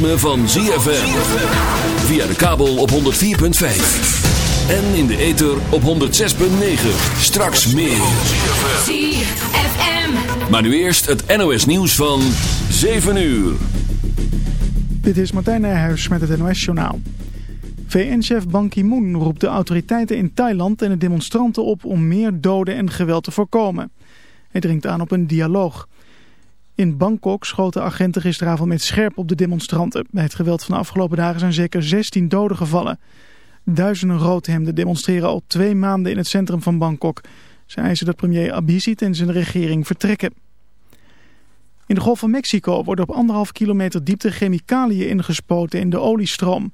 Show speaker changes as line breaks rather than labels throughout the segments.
ritme van ZFM. Via de kabel op 104.5. En in de ether op 106.9. Straks meer. ZFM. Maar nu eerst het NOS nieuws van 7 uur.
Dit is Martijn Nijhuis met het NOS journaal. VN-chef Ban Ki-moon roept de autoriteiten in Thailand en de demonstranten op om meer doden en geweld te voorkomen. Hij dringt aan op een dialoog. In Bangkok schoten agenten gisteravond met scherp op de demonstranten. Bij het geweld van de afgelopen dagen zijn zeker 16 doden gevallen. Duizenden roodhemden demonstreren al twee maanden in het centrum van Bangkok. Ze eisen dat premier Abhisit en zijn regering vertrekken. In de Golf van Mexico worden op anderhalf kilometer diepte chemicaliën ingespoten in de oliestroom.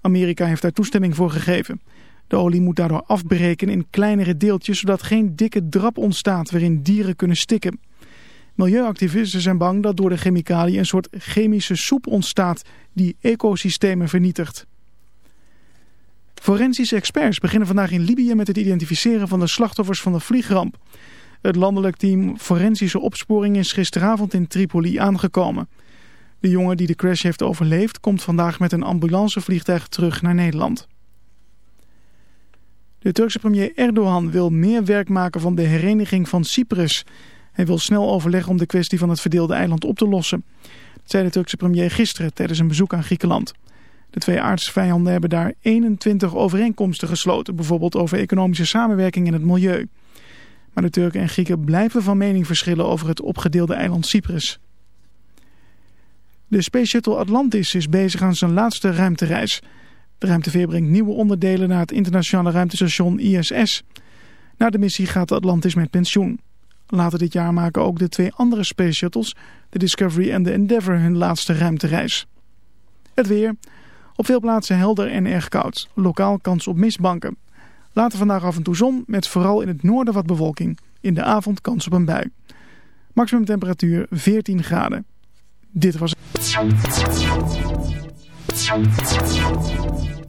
Amerika heeft daar toestemming voor gegeven. De olie moet daardoor afbreken in kleinere deeltjes, zodat geen dikke drap ontstaat waarin dieren kunnen stikken. Milieuactivisten zijn bang dat door de chemicaliën een soort chemische soep ontstaat die ecosystemen vernietigt. Forensische experts beginnen vandaag in Libië met het identificeren van de slachtoffers van de vliegramp. Het landelijk team Forensische Opsporing is gisteravond in Tripoli aangekomen. De jongen die de crash heeft overleefd komt vandaag met een ambulancevliegtuig terug naar Nederland. De Turkse premier Erdogan wil meer werk maken van de hereniging van Cyprus. Hij wil snel overleggen om de kwestie van het verdeelde eiland op te lossen. Dat zei de Turkse premier gisteren tijdens een bezoek aan Griekenland. De twee aardsvijanden hebben daar 21 overeenkomsten gesloten, bijvoorbeeld over economische samenwerking en het milieu. Maar de Turken en Grieken blijven van mening verschillen over het opgedeelde eiland Cyprus. De Space Shuttle Atlantis is bezig aan zijn laatste ruimtereis. De ruimteveer brengt nieuwe onderdelen naar het internationale ruimtestation ISS. Na de missie gaat de Atlantis met pensioen. Later dit jaar maken ook de twee andere Space Shuttles, de Discovery en de Endeavour, hun laatste ruimtereis. Het weer. Op veel plaatsen helder en erg koud. Lokaal kans op mistbanken. Later vandaag af en toe zon, met vooral in het noorden wat bewolking. In de avond kans op een bui. Maximum temperatuur 14 graden. Dit was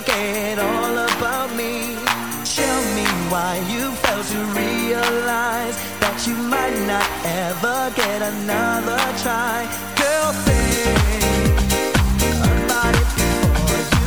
forget all about me. Tell me why you failed to realize that you might not ever get another try. Girl, think about it before you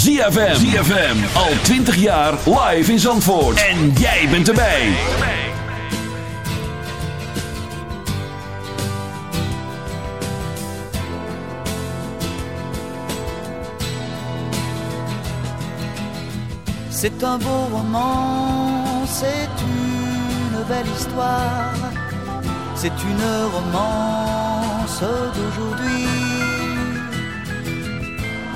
ZFM, ZFM, al 20 jaar live in Zandvoort. En jij bent erbij.
C'est un beau roman, c'est une belle histoire, c'est une romance d'aujourd'hui.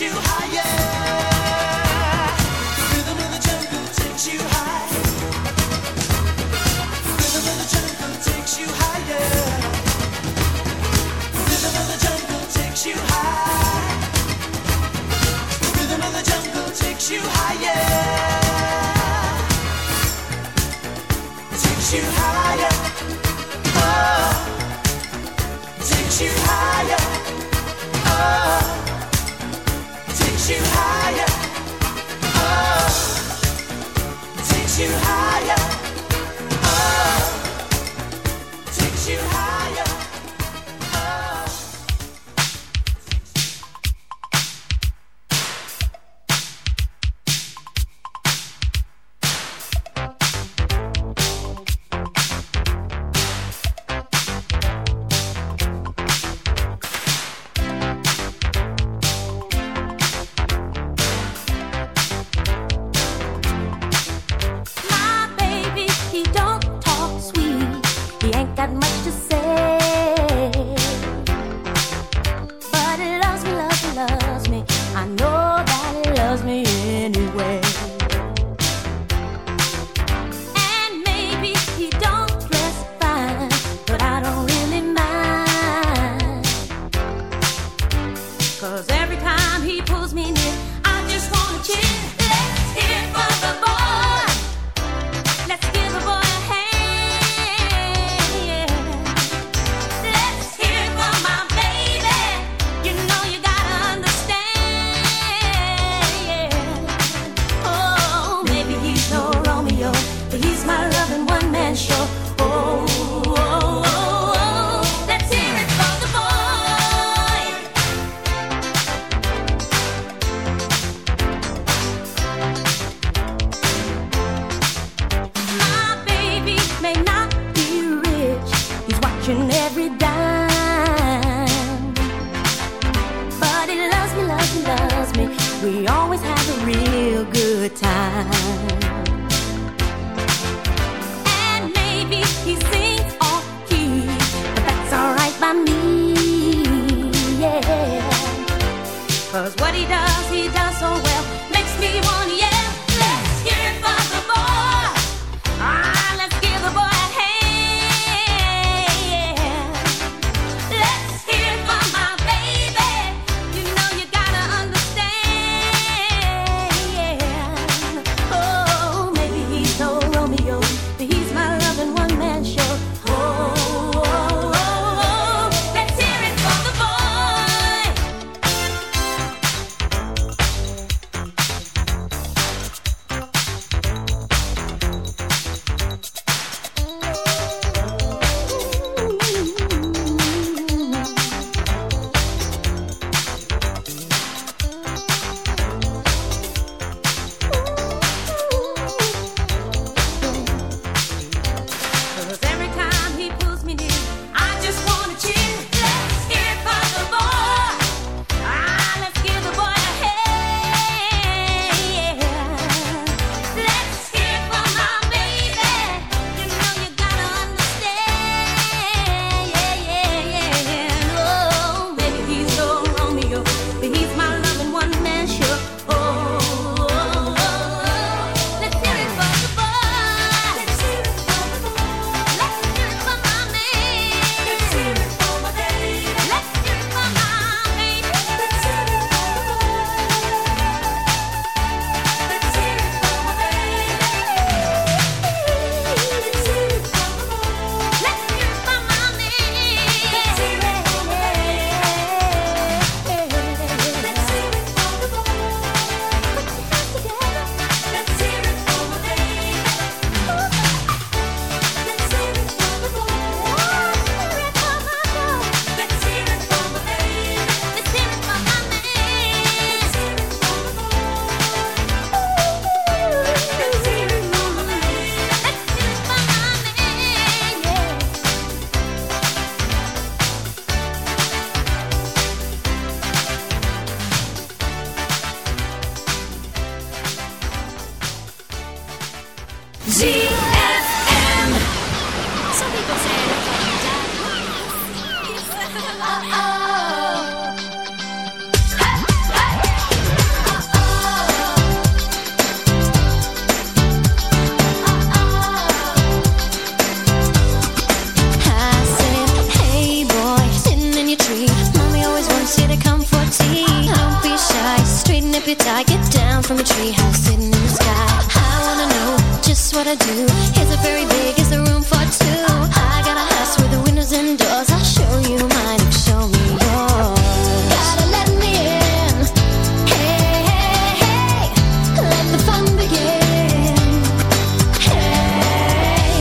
you
higher.